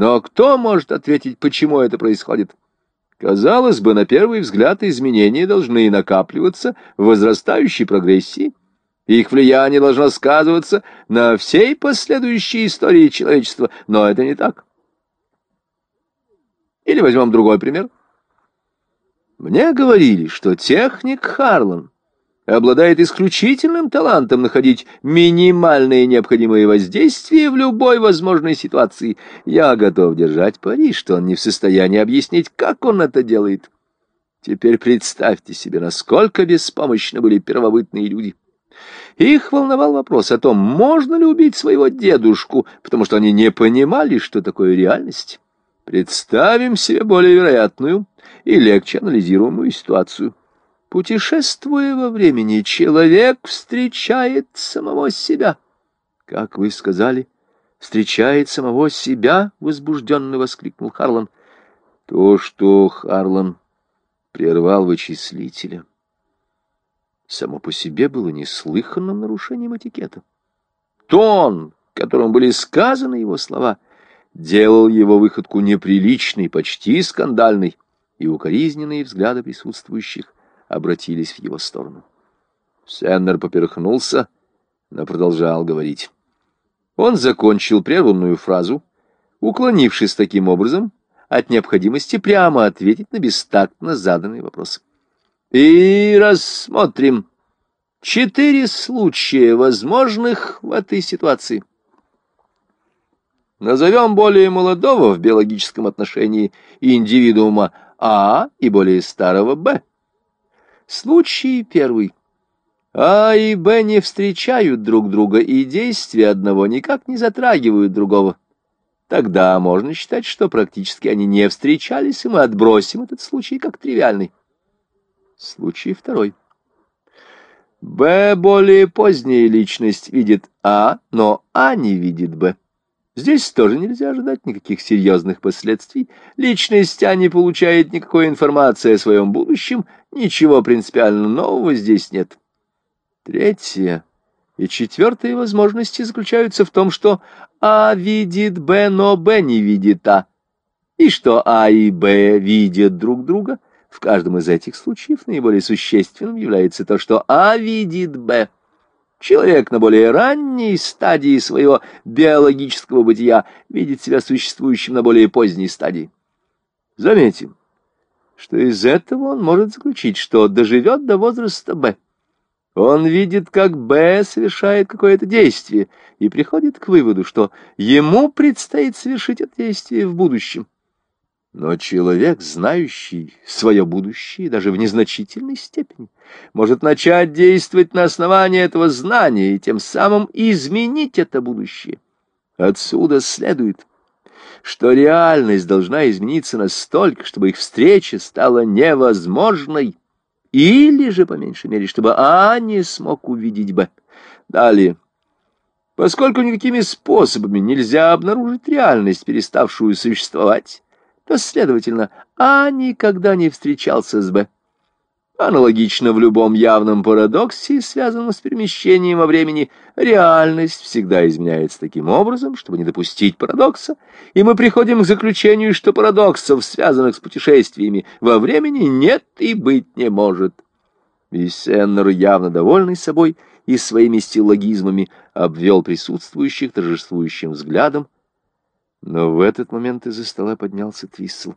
Но кто может ответить, почему это происходит? Казалось бы, на первый взгляд изменения должны накапливаться в возрастающей прогрессии. Их влияние должно сказываться на всей последующей истории человечества, но это не так. Или возьмем другой пример. Мне говорили, что техник Харлан обладает исключительным талантом находить минимальные необходимые воздействия в любой возможной ситуации. Я готов держать пари, что он не в состоянии объяснить, как он это делает. Теперь представьте себе, насколько беспомощны были первобытные люди. Их волновал вопрос о том, можно ли убить своего дедушку, потому что они не понимали, что такое реальность. Представим себе более вероятную и легче анализируемую ситуацию. Путешествуя во времени, человек встречает самого себя. Как вы сказали, встречает самого себя, возбужденно воскликнул Харлан. То, что Харлан прервал вычислителя, само по себе было неслыханным нарушением этикета. Тон, которым были сказаны его слова, делал его выходку неприличной, почти скандальной, и укоризненные взгляды присутствующих обратились в его сторону. Сеннер поперхнулся, но продолжал говорить. Он закончил прерванную фразу, уклонившись таким образом от необходимости прямо ответить на бестактно заданный вопрос. И рассмотрим четыре случая, возможных в этой ситуации. Назовем более молодого в биологическом отношении индивидуума А и более старого Б. Случай первый. А и Б не встречают друг друга, и действия одного никак не затрагивают другого. Тогда можно считать, что практически они не встречались, и мы отбросим этот случай как тривиальный. Случай второй. Б более поздняя личность видит А, но А не видит Б. Здесь тоже нельзя ожидать никаких серьезных последствий. Личность А не получает никакой информации о своем будущем, ничего принципиально нового здесь нет. Третье и четвертая возможности заключаются в том, что А видит Б, но Б не видит А, и что А и Б видят друг друга. В каждом из этих случаев наиболее существенным является то, что А видит Б. Человек на более ранней стадии своего биологического бытия видит себя существующим на более поздней стадии. Заметим, что из этого он может заключить, что доживет до возраста Б. Он видит, как Б совершает какое-то действие, и приходит к выводу, что ему предстоит совершить это действие в будущем. Но человек, знающий свое будущее даже в незначительной степени, может начать действовать на основании этого знания и тем самым изменить это будущее. Отсюда следует, что реальность должна измениться настолько, чтобы их встреча стала невозможной, или же, по меньшей мере, чтобы А не смог увидеть Б. Далее. Поскольку никакими способами нельзя обнаружить реальность, переставшую существовать, то, следовательно, А никогда не встречался с Б. Аналогично в любом явном парадоксе, связанном с перемещением во времени, реальность всегда изменяется таким образом, чтобы не допустить парадокса, и мы приходим к заключению, что парадоксов, связанных с путешествиями во времени, нет и быть не может. И Сеннер, явно довольный собой и своими стилогизмами, обвел присутствующих торжествующим взглядом, но в этот момент из-за стола поднялся Твиссел.